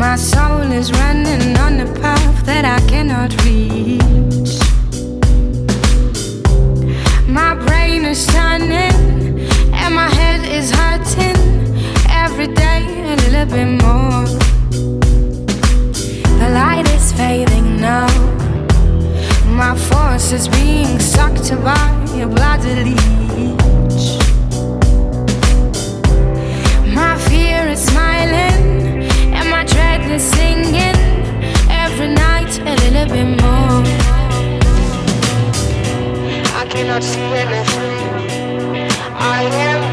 My soul is running on a path that I cannot reach. My brain is turning and my head is hurting every day a little bit more. The light is fading now. My force is being sucked by a bloody leech. My fear is smiling singing every night a little bit more. I cannot see anything. I am.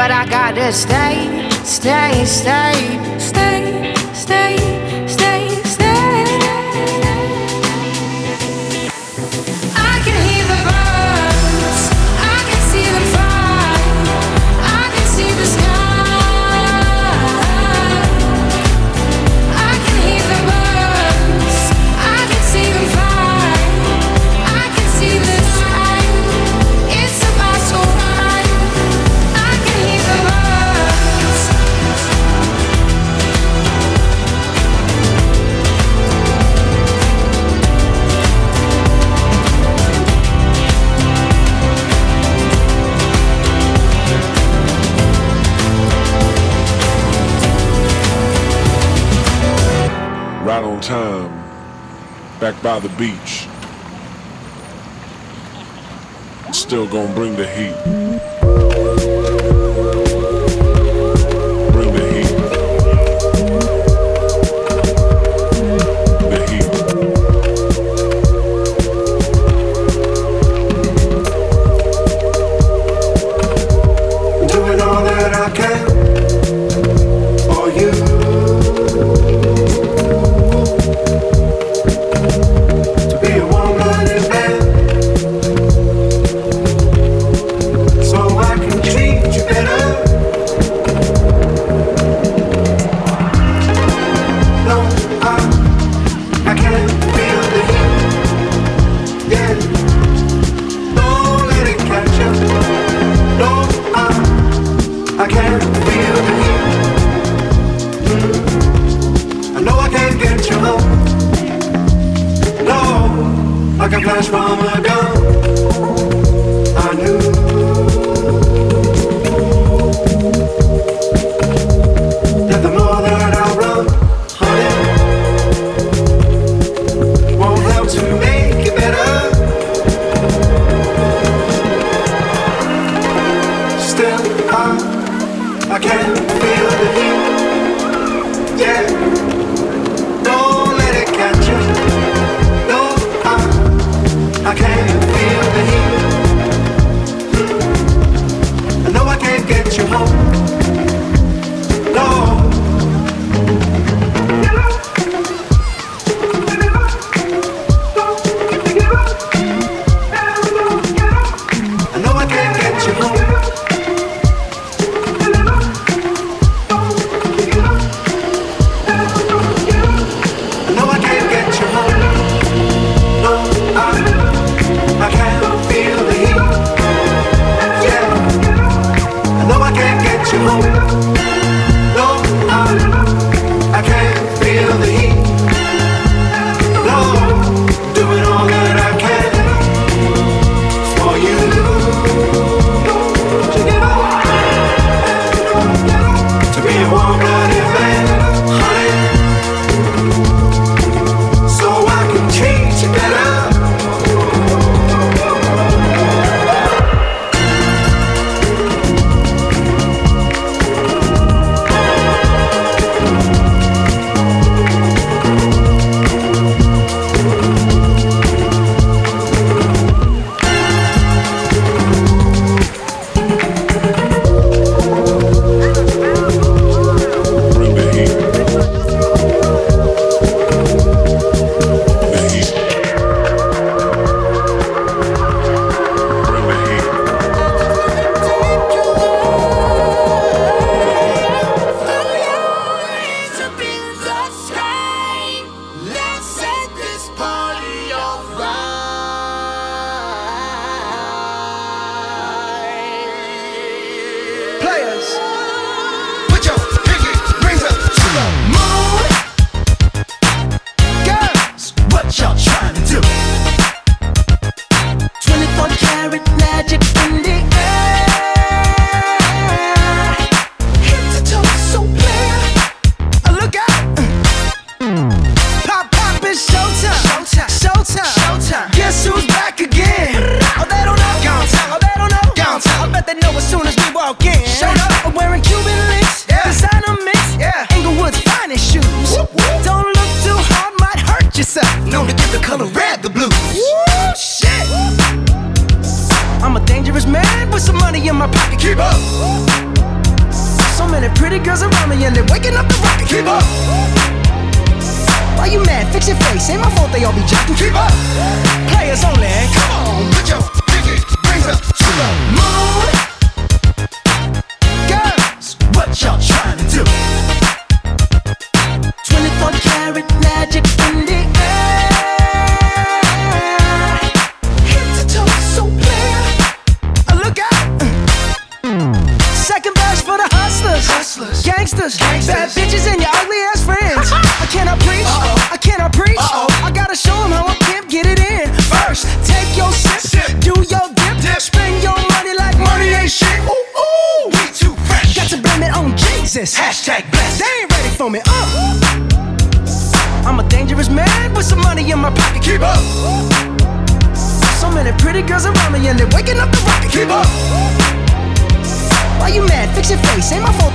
But I gotta stay, stay, stay, back by the beach. Still gonna bring the heat.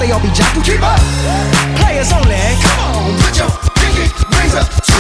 they all be jocking. Keep up, players only. Come on, put your pinky rings up.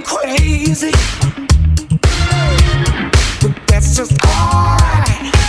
going crazy, but that's just alright.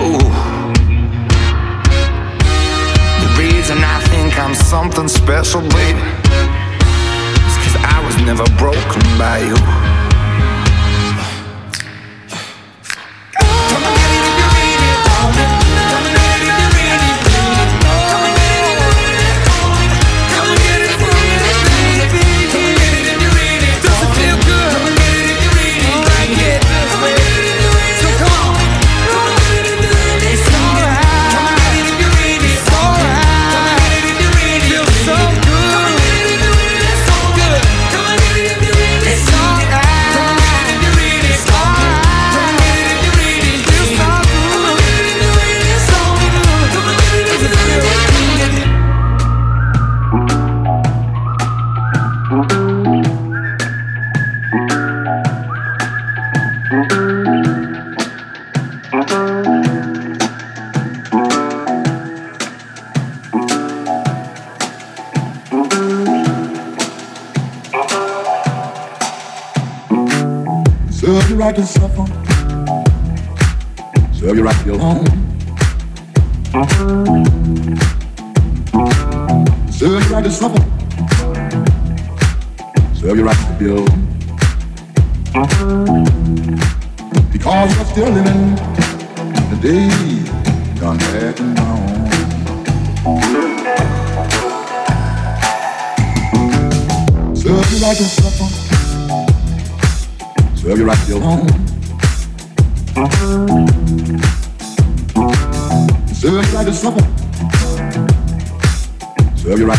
Oh. The reason I think I'm something special, babe, is cause I was never broken by you.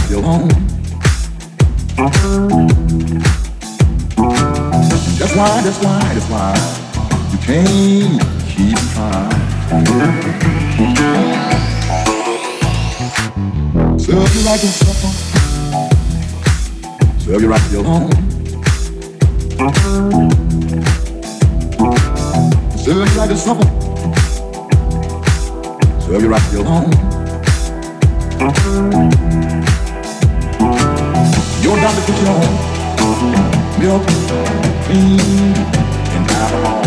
your own. That's why, that's why, that's why you can't keep trying. Serve you right supper. Serve you right your home. Serve you like a supper. Serve you right your own. You're to the kitchen of milk, meat, and alcohol.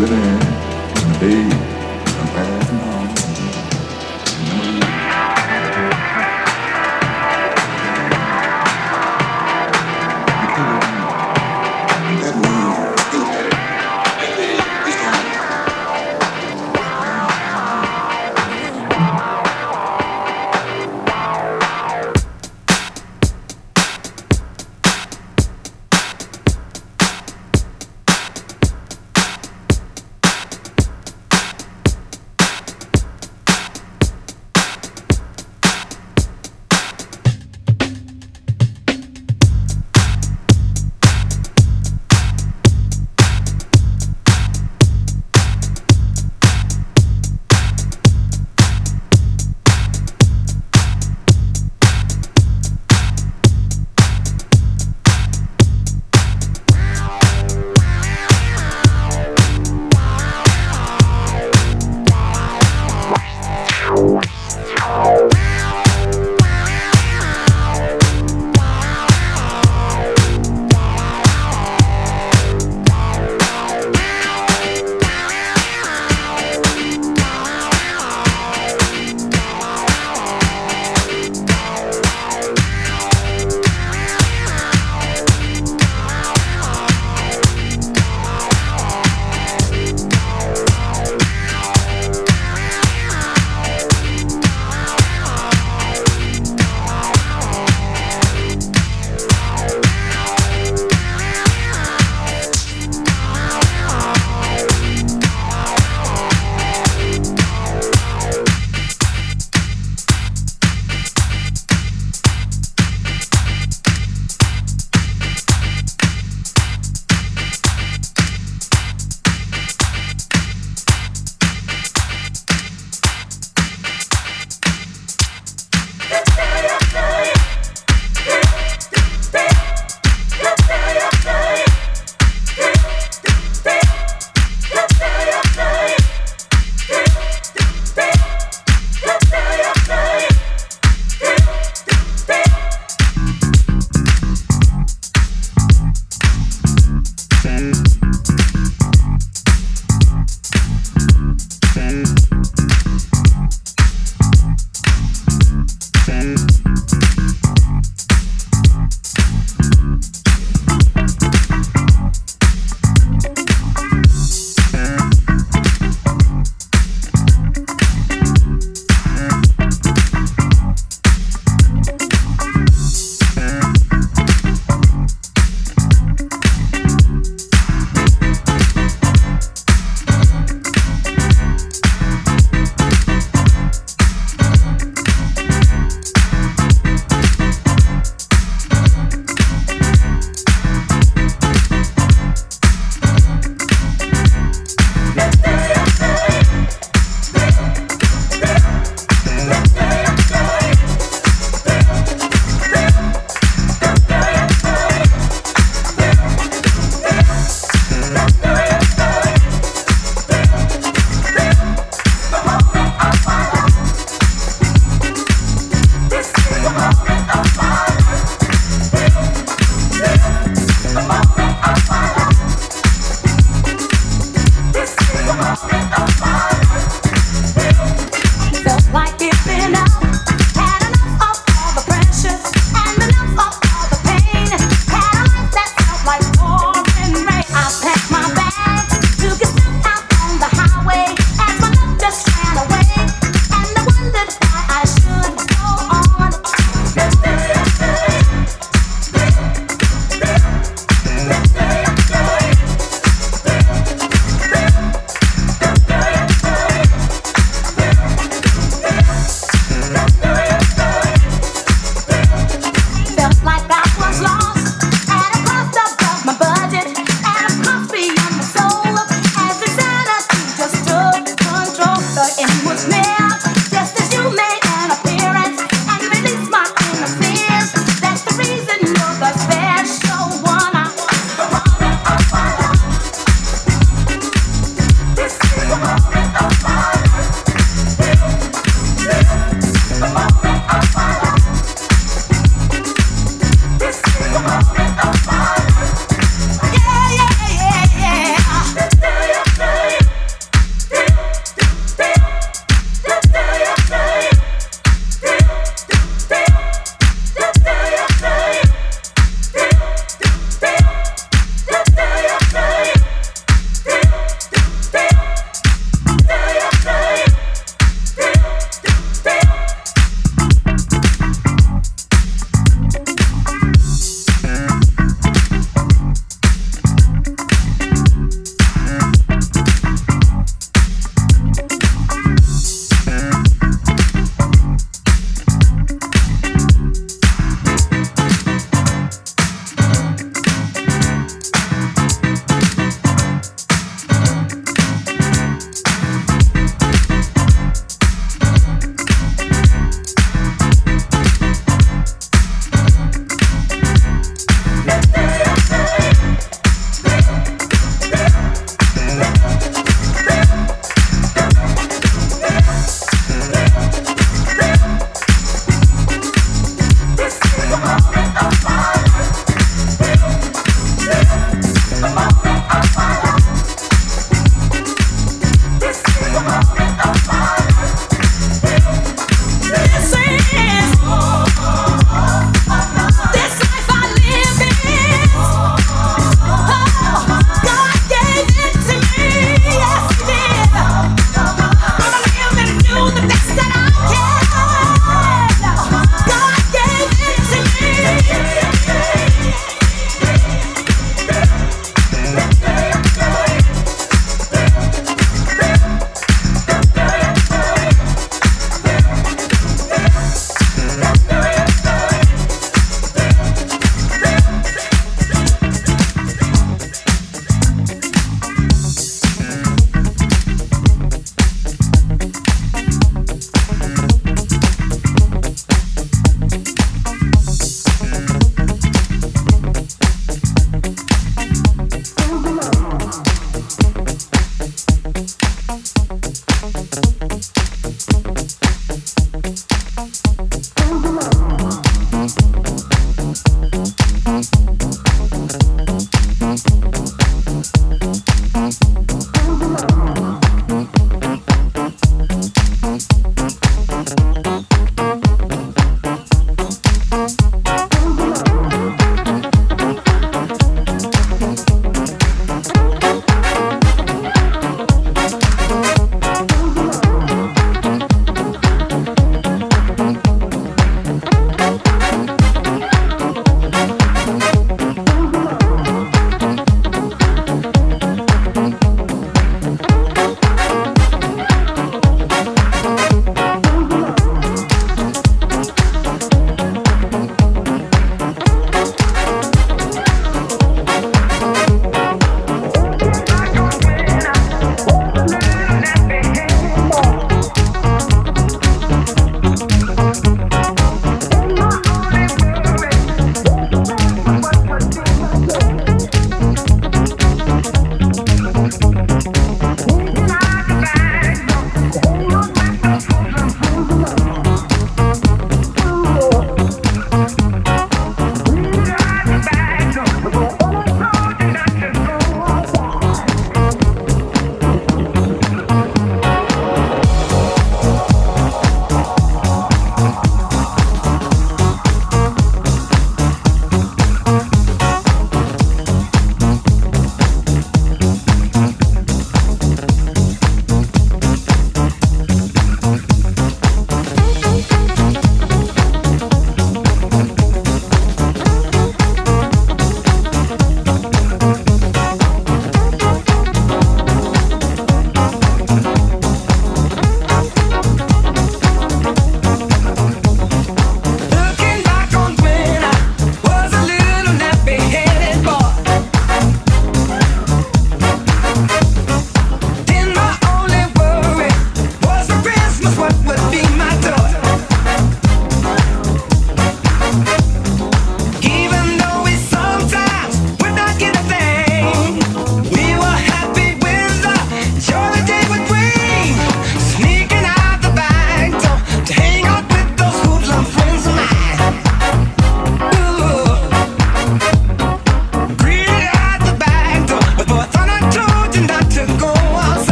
Living in the day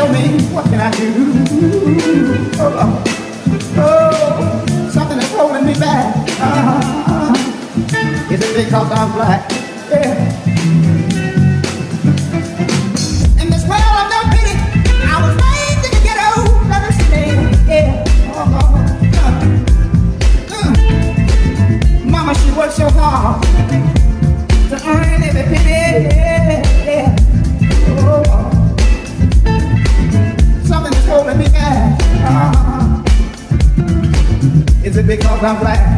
tell me, what can I do? Oh, oh, oh something is holding me back. Uh, is it because I'm black? I'm black.